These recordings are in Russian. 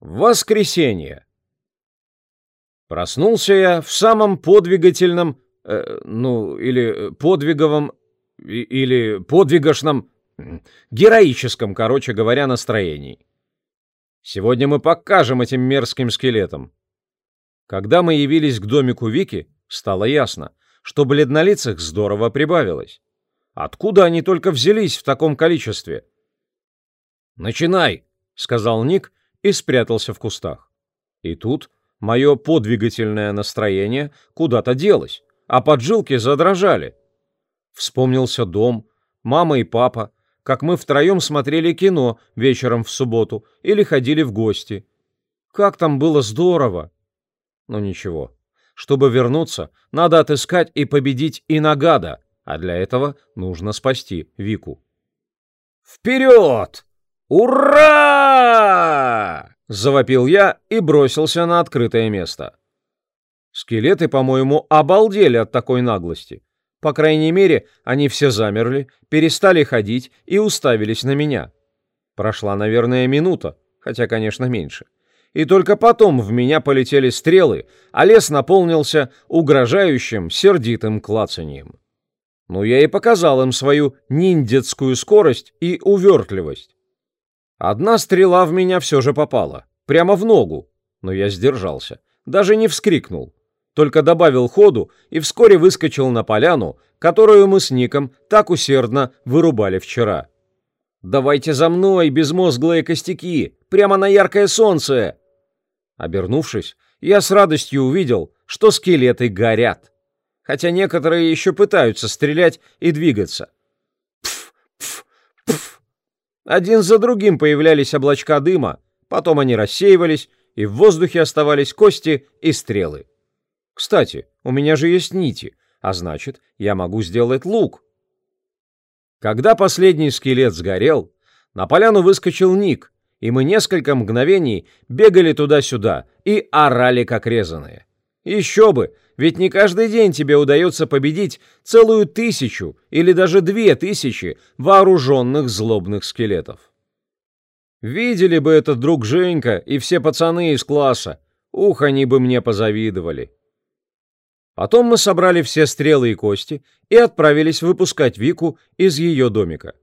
Воскресенье. Проснулся я в самом подвигательном, э, ну, или подвиговом, и, или подвигошном, героическом, короче говоря, настроении. Сегодня мы покажем этим мерзким скелетам. Когда мы явились к домику Вики, стало ясно, что бледнолицых здорово прибавилось. Откуда они только взялись в таком количестве? «Начинай!» — сказал Ник и спрятался в кустах. И тут мое подвигательное настроение куда-то делось, а поджилки задрожали. Вспомнился дом, мама и папа, как мы втроем смотрели кино вечером в субботу или ходили в гости. Как там было здорово! Но ничего. Чтобы вернуться, надо отыскать и победить Инагада, а для этого нужно спасти Вику. «Вперед!» «Ура!» — завопил я и бросился на открытое место. Скелеты, по-моему, обалдели от такой наглости. По крайней мере, они все замерли, перестали ходить и уставились на меня. Прошла, наверное, минута, хотя, конечно, меньше. И только потом в меня полетели стрелы, а лес наполнился угрожающим, сердитым клацаньем. Ну, я и показал им свою ниндзетскую скорость и увертливость. Одна стрела в меня все же попала, прямо в ногу, но я сдержался, даже не вскрикнул, только добавил ходу и вскоре выскочил на поляну, которую мы с Ником так усердно вырубали вчера. «Давайте за мной, безмозглые костяки, прямо на яркое солнце!» Обернувшись, я с радостью увидел, что скелеты горят, хотя некоторые еще пытаются стрелять и двигаться. Один за другим появлялись облачка дыма, потом они рассеивались, и в воздухе оставались кости и стрелы. Кстати, у меня же есть нити, а значит, я могу сделать лук. Когда последний скелет сгорел, на поляну выскочил Ник, и мы несколько мгновений бегали туда-сюда и орали как резаные. Еще бы, ведь не каждый день тебе удается победить целую тысячу или даже две тысячи вооруженных злобных скелетов. Видели бы это друг Женька и все пацаны из класса, ух, они бы мне позавидовали. Потом мы собрали все стрелы и кости и отправились выпускать Вику из ее домика.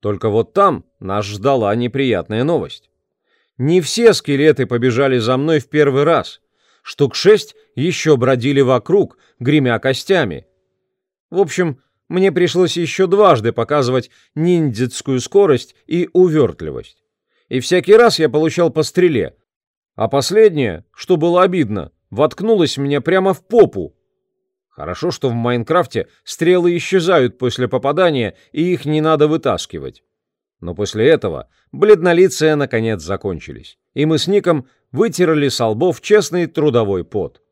Только вот там нас ждала неприятная новость. Не все скелеты побежали за мной в первый раз — штук шесть еще бродили вокруг, гремя костями. В общем, мне пришлось еще дважды показывать ниндзятскую скорость и увертливость. И всякий раз я получал по стреле. А последнее, что было обидно, воткнулось мне прямо в попу. Хорошо, что в Майнкрафте стрелы исчезают после попадания, и их не надо вытаскивать. Но после этого бледнолицые наконец закончились, и мы с Ником вытерли с лбов честный трудовой пот.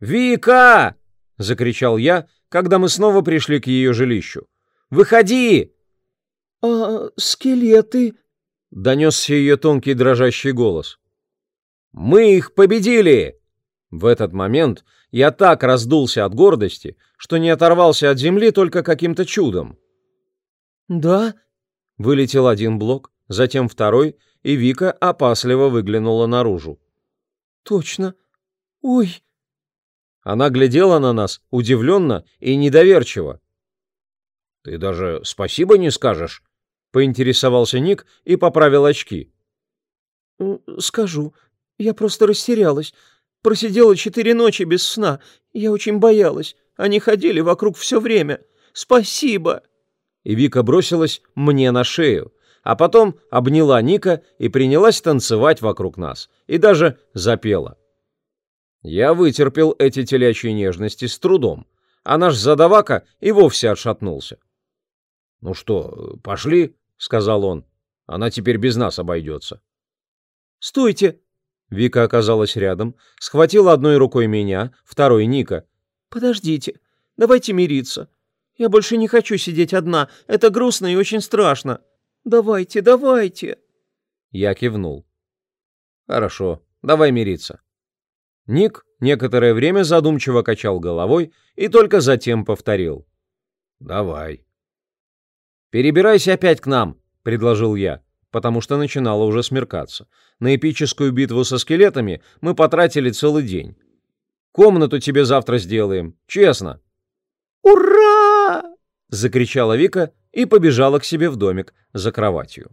«Вика!» — закричал я, когда мы снова пришли к ее жилищу. «Выходи!» «А скелеты?» — донесся ее тонкий дрожащий голос. «Мы их победили!» В этот момент я так раздулся от гордости, что не оторвался от земли только каким-то чудом. «Да?» — вылетел один блок, затем второй, и Вика опасливо выглянула наружу. «Точно! Ой!» Она глядела на нас удивленно и недоверчиво. «Ты даже спасибо не скажешь?» — поинтересовался Ник и поправил очки. «Скажу. Я просто растерялась. Просидела четыре ночи без сна. Я очень боялась. Они ходили вокруг все время. Спасибо!» И Вика бросилась мне на шею, а потом обняла Ника и принялась танцевать вокруг нас, и даже запела. Я вытерпел эти телячьи нежности с трудом, а наш задавака и вовсе отшатнулся. «Ну что, пошли?» — сказал он. «Она теперь без нас обойдется». «Стойте!» Вика оказалась рядом, схватила одной рукой меня, второй Ника. «Подождите, давайте мириться. Я больше не хочу сидеть одна, это грустно и очень страшно». Давайте, давайте!» Я кивнул. «Хорошо, давай мириться». Ник некоторое время задумчиво качал головой и только затем повторил. «Давай». «Перебирайся опять к нам», — предложил я. потому что начинало уже смеркаться. На эпическую битву со скелетами мы потратили целый день. Комнату тебе завтра сделаем, честно. «Ура!» — закричала Вика и побежала к себе в домик за кроватью.